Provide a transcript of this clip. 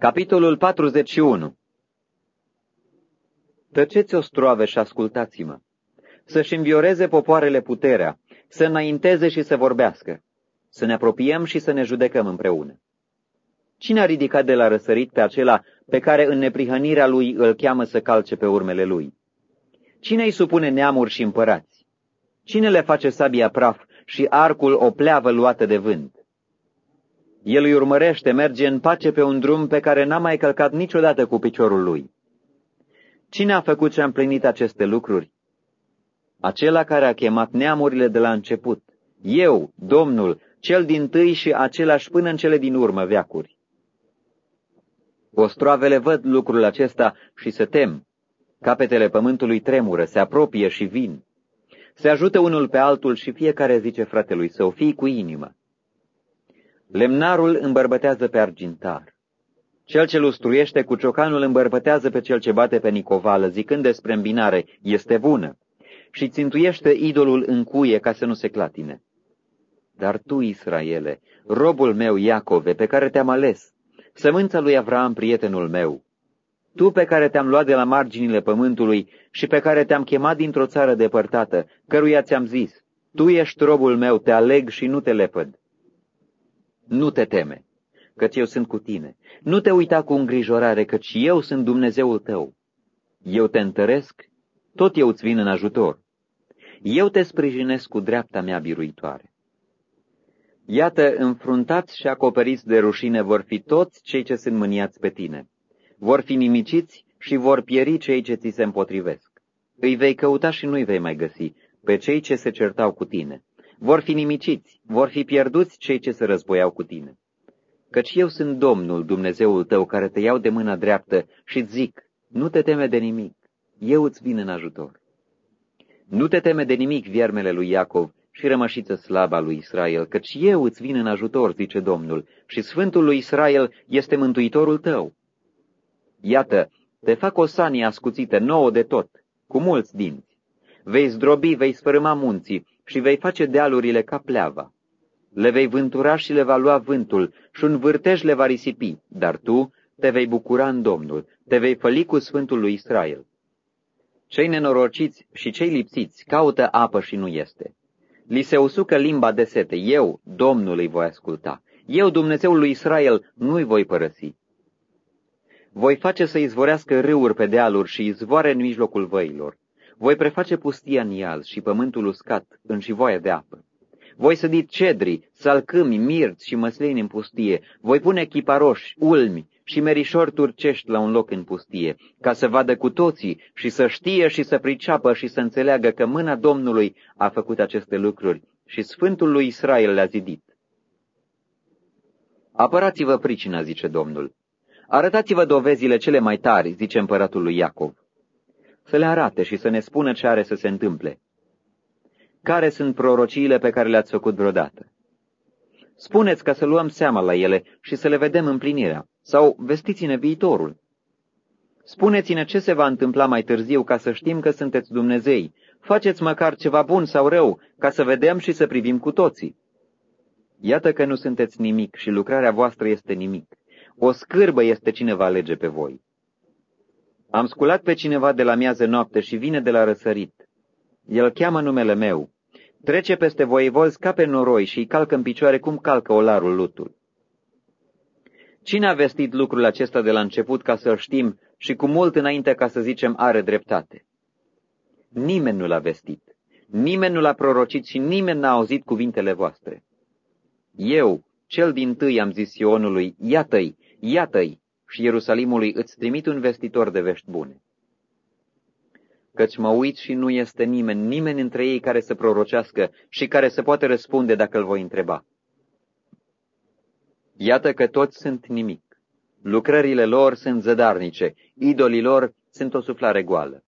Capitolul 41 Tăceți ostroave și ascultați-mă, să-și învioreze popoarele puterea, să înainteze și să vorbească, să ne apropiem și să ne judecăm împreună. Cine a ridicat de la răsărit pe acela pe care în neprihănirea lui îl cheamă să calce pe urmele lui? Cine îi supune neamuri și împărați? Cine le face sabia praf și arcul o pleavă luată de vânt? El îi urmărește, merge în pace pe un drum pe care n-a mai călcat niciodată cu piciorul lui. Cine a făcut și a împlinit aceste lucruri? Acela care a chemat neamurile de la început. Eu, Domnul, cel din tâi și același până în cele din urmă veacuri. Ostroavele văd lucrul acesta și se tem. Capetele pământului tremură, se apropie și vin. Se ajută unul pe altul și fiecare zice fratelui său, fii cu inimă. Lemnarul îmbărbătează pe argintar. Cel ce lustruiește cu ciocanul îmbărbătează pe cel ce bate pe nicovală, zicând despre îmbinare, este bună, și țintuiește idolul în cuie ca să nu se clatine. Dar tu, Israele, robul meu Iacove, pe care te-am ales, sămânța lui Avram, prietenul meu, tu pe care te-am luat de la marginile pământului și pe care te-am chemat dintr-o țară depărtată, căruia ți-am zis, tu ești robul meu, te aleg și nu te lepăd. Nu te teme, căci eu sunt cu tine. Nu te uita cu îngrijorare, căci eu sunt Dumnezeul tău. Eu te întăresc, tot eu îți vin în ajutor. Eu te sprijinesc cu dreapta mea biruitoare. Iată, înfruntați și acoperiți de rușine vor fi toți cei ce sunt mâniați pe tine. Vor fi nimiciți și vor pieri cei ce ți se împotrivesc. Îi vei căuta și nu-i vei mai găsi, pe cei ce se certau cu tine. Vor fi nimiciți, vor fi pierduți cei ce se războiau cu tine. Căci eu sunt Domnul, Dumnezeul tău, care te iau de mâna dreaptă și zic, nu te teme de nimic, eu îți vin în ajutor. Nu te teme de nimic, viermele lui Iacov, și rămășiță slaba lui Israel, căci eu îți vin în ajutor, zice Domnul, și Sfântul lui Israel este mântuitorul tău. Iată, te fac o sanie ascuțită nouă de tot, cu mulți dinți. Vei zdrobi, vei sfărâma munții și vei face dealurile ca pleava. Le vei vântura și le va lua vântul și un vârtej le va risipi, dar tu te vei bucura în Domnul, te vei făli cu Sfântul lui Israel. Cei nenorociți și cei lipsiți caută apă și nu este. Li se usucă limba de sete, eu, Domnul, îi voi asculta. Eu, Dumnezeul lui Israel, nu-i voi părăsi. Voi face să izvorească râuri pe dealuri și izvoare în mijlocul văilor. Voi preface pustia în iaz și pământul uscat în șivoaie de apă. Voi sădi cedri, salcâmi, mirți și măslini în pustie. Voi pune chiparoși, ulmi și merișori turcești la un loc în pustie, ca să vadă cu toții și să știe și să priceapă și să înțeleagă că mâna Domnului a făcut aceste lucruri și Sfântul lui Israel le-a zidit. Apărați-vă pricina, zice Domnul. Arătați-vă dovezile cele mai tari, zice împăratul lui Iacov. Să le arate și să ne spună ce are să se întâmple. Care sunt prorociile pe care le-ați făcut vreodată? Spuneți ca să luăm seama la ele și să le vedem împlinirea, sau vestiți-ne viitorul. Spuneți-ne ce se va întâmpla mai târziu ca să știm că sunteți Dumnezei. Faceți măcar ceva bun sau rău, ca să vedem și să privim cu toții. Iată că nu sunteți nimic și lucrarea voastră este nimic. O scârbă este cine va alege pe voi. Am sculat pe cineva de la miază noapte și vine de la răsărit. El cheamă numele meu. Trece peste voivozi ca pe noroi și îi calcă în picioare cum calcă olarul lutul. Cine a vestit lucrul acesta de la început ca să-l știm și cu mult înainte ca să zicem are dreptate? Nimeni nu l-a vestit, nimeni nu l-a prorocit și nimeni n-a auzit cuvintele voastre. Eu, cel din tâi, am zis Ionului, iată-i, iată-i, și Ierusalimului îți trimit un vestitor de vești bune. Căci mă uit și nu este nimeni, nimeni între ei care să prorocească și care să poată răspunde dacă îl voi întreba. Iată că toți sunt nimic. Lucrările lor sunt zădarnice, idolii lor sunt o suflare goală.